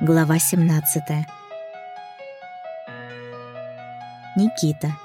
Глава 17. Никита.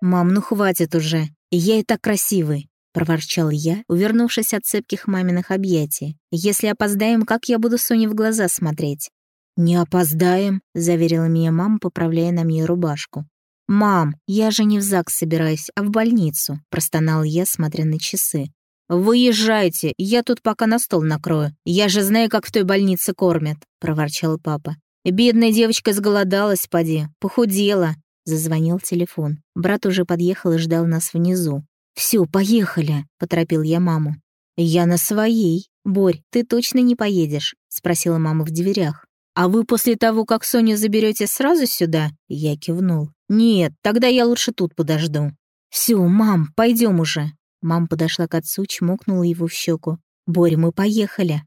«Мам, ну хватит уже, я и так красивый», — проворчал я, увернувшись от цепких маминых объятий. «Если опоздаем, как я буду Соне в глаза смотреть?» «Не опоздаем», — заверила меня мама, поправляя на мне рубашку. «Мам, я же не в ЗАГС собираюсь, а в больницу», — простонал я, смотря на часы. «Выезжайте, я тут пока на стол накрою. Я же знаю, как в той больнице кормят», — проворчал папа. «Бедная девочка сголодалась, поди, похудела». Зазвонил телефон. Брат уже подъехал и ждал нас внизу. «Всё, поехали», — поторопил я маму. «Я на своей. Борь, ты точно не поедешь?» — спросила мама в дверях. «А вы после того, как Соню заберете сразу сюда?» Я кивнул. «Нет, тогда я лучше тут подожду». «Всё, мам, пойдем уже», Мама подошла к отцу, чмокнула его в щеку. «Борь, мы поехали!»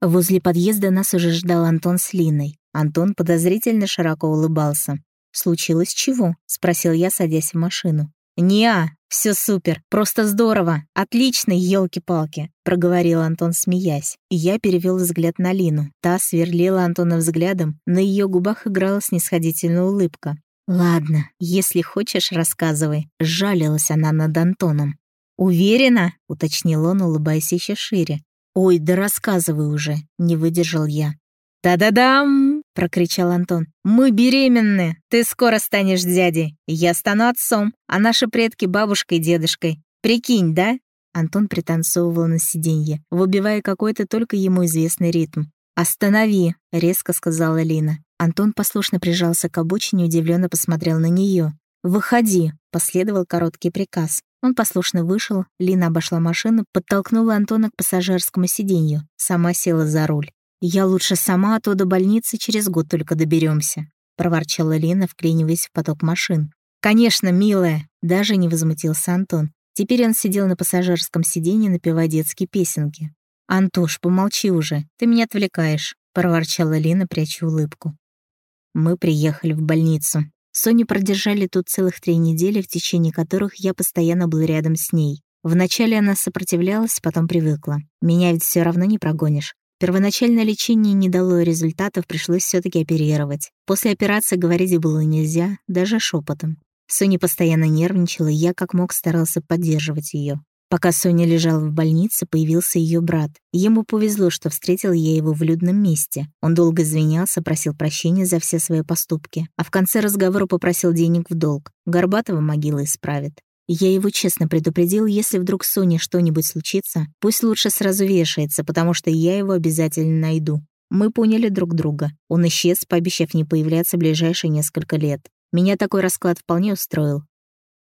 Возле подъезда нас уже ждал Антон с Линой. Антон подозрительно широко улыбался. «Случилось чего?» — спросил я, садясь в машину. «Не-а, все супер, просто здорово, отлично, елки-палки», — проговорил Антон, смеясь. Я перевел взгляд на Лину. Та сверлила Антона взглядом, на ее губах играла снисходительная улыбка. «Ладно, если хочешь, рассказывай», — жалилась она над Антоном. «Уверена?» — уточнил он, улыбаясь еще шире. «Ой, да рассказывай уже!» — не выдержал я. «Да-да-дам!» — прокричал Антон. «Мы беременны! Ты скоро станешь дядей! Я стану отцом, а наши предки — бабушкой и дедушкой. Прикинь, да?» Антон пританцовывал на сиденье, выбивая какой-то только ему известный ритм. «Останови!» — резко сказала Лина. Антон послушно прижался к обочине, удивленно посмотрел на нее. «Выходи!» — последовал короткий приказ. Он послушно вышел, Лина обошла машину, подтолкнула Антона к пассажирскому сиденью, сама села за руль. «Я лучше сама, а то до больницы через год только доберемся, проворчала Лина, вклиниваясь в поток машин. «Конечно, милая!» — даже не возмутился Антон. Теперь он сидел на пассажирском сиденье, напевая детские песенки. «Антош, помолчи уже, ты меня отвлекаешь», — проворчала Лина, пряча улыбку. Мы приехали в больницу. Соню продержали тут целых три недели, в течение которых я постоянно был рядом с ней. Вначале она сопротивлялась, потом привыкла. Меня ведь все равно не прогонишь. Первоначальное лечение не дало результатов, пришлось все таки оперировать. После операции говорить было нельзя, даже шепотом. Соня постоянно нервничала, и я как мог старался поддерживать ее. Пока Соня лежала в больнице, появился ее брат. Ему повезло, что встретил я его в людном месте. Он долго извинялся, просил прощения за все свои поступки, а в конце разговора попросил денег в долг. Горбатого могила исправит. Я его честно предупредил, если вдруг с Соней что-нибудь случится, пусть лучше сразу вешается, потому что я его обязательно найду. Мы поняли друг друга. Он исчез, пообещав не появляться ближайшие несколько лет. Меня такой расклад вполне устроил.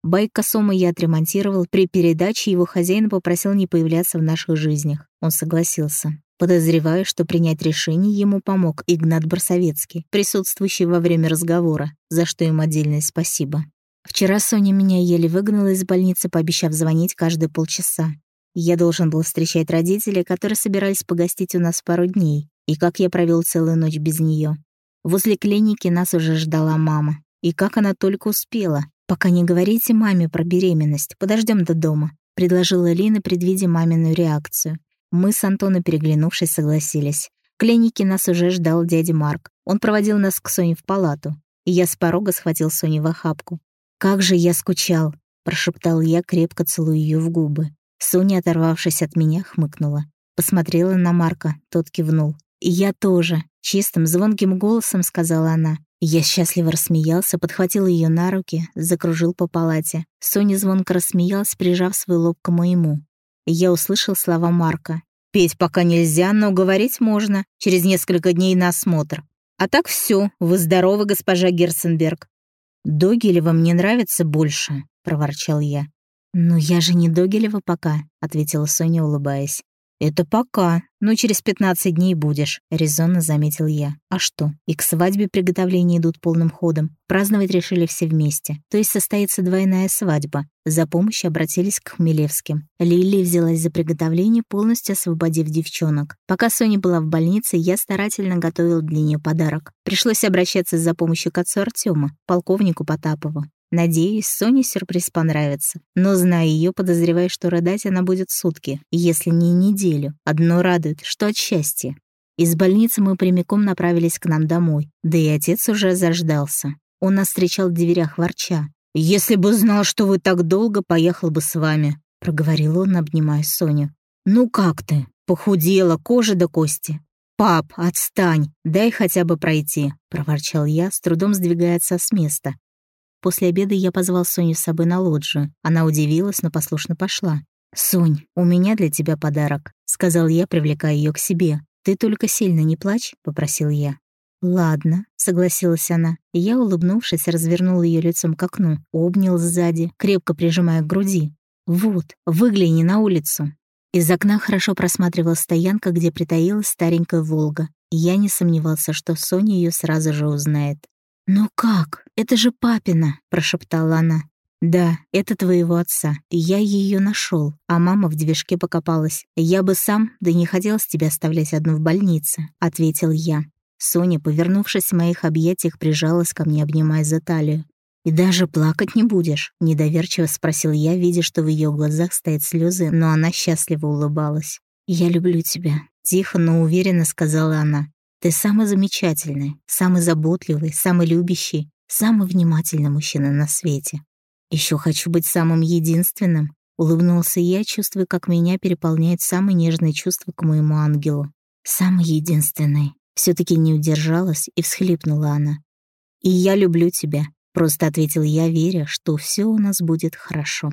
Байк Косома я отремонтировал. При передаче его хозяин попросил не появляться в наших жизнях. Он согласился. Подозреваю, что принять решение ему помог Игнат Барсовецкий, присутствующий во время разговора, за что им отдельное спасибо. Вчера Соня меня еле выгнала из больницы, пообещав звонить каждые полчаса. Я должен был встречать родителей, которые собирались погостить у нас пару дней, и как я провел целую ночь без нее. Возле клиники нас уже ждала мама. И как она только успела. «Пока не говорите маме про беременность, подождем до дома», — предложила Лина, предвидя маминую реакцию. Мы с Антоном, переглянувшись, согласились. В клинике нас уже ждал дядя Марк. Он проводил нас к Соне в палату. И я с порога схватил Соню в охапку. «Как же я скучал!» — прошептал я, крепко целуя ее в губы. Соня, оторвавшись от меня, хмыкнула. Посмотрела на Марка, тот кивнул. «И я тоже», — чистым, звонким голосом сказала она. Я счастливо рассмеялся, подхватил ее на руки, закружил по палате. Соня звонко рассмеялась, прижав свой лоб к моему. Я услышал слова Марка. «Петь пока нельзя, но говорить можно. Через несколько дней на осмотр. А так все, вы здоровы, госпожа Герценберг». «Догилева мне нравится больше», — проворчал я. «Но я же не Догилева пока», — ответила Соня, улыбаясь. «Это пока, но через 15 дней будешь», — резонно заметил я. «А что? И к свадьбе приготовления идут полным ходом. Праздновать решили все вместе. То есть состоится двойная свадьба. За помощью обратились к Хмелевским. Лилия взялась за приготовление, полностью освободив девчонок. Пока Соня была в больнице, я старательно готовил для нее подарок. Пришлось обращаться за помощью к отцу Артема, полковнику Потапову. Надеюсь, Соне сюрприз понравится. Но, зная ее, подозреваю, что рыдать она будет сутки, если не неделю. Одно радует, что от счастья. Из больницы мы прямиком направились к нам домой. Да и отец уже заждался. Он нас встречал в дверях ворча. «Если бы знал, что вы так долго, поехал бы с вами», — проговорил он, обнимая Соню. «Ну как ты? Похудела, кожа до кости. «Пап, отстань, дай хотя бы пройти», — проворчал я, с трудом сдвигая отца с места. После обеда я позвал Соню с собой на лоджию. Она удивилась, но послушно пошла. «Сонь, у меня для тебя подарок», — сказал я, привлекая ее к себе. «Ты только сильно не плачь», — попросил я. «Ладно», — согласилась она. Я, улыбнувшись, развернул ее лицом к окну, обнял сзади, крепко прижимая к груди. «Вот, выгляни на улицу». Из окна хорошо просматривалась стоянка, где притаилась старенькая «Волга». Я не сомневался, что Соня ее сразу же узнает. «Ну как? Это же папина!» — прошептала она. «Да, это твоего отца. Я ее нашел, а мама в движке покопалась. Я бы сам, да не хотел с тебя оставлять одну в больнице», — ответил я. Соня, повернувшись в моих объятиях, прижалась ко мне, обнимая за талию. «И даже плакать не будешь?» — недоверчиво спросил я, видя, что в ее глазах стоят слезы, но она счастливо улыбалась. «Я люблю тебя», — тихо, но уверенно сказала она. «Ты самый замечательный, самый заботливый, самый любящий, самый внимательный мужчина на свете. Еще хочу быть самым единственным», — улыбнулся я, чувствуя, как меня переполняет самые нежные чувства к моему ангелу. «Самый единственный». все таки не удержалась и всхлипнула она. «И я люблю тебя», Просто ответил я, веря, что все у нас будет хорошо.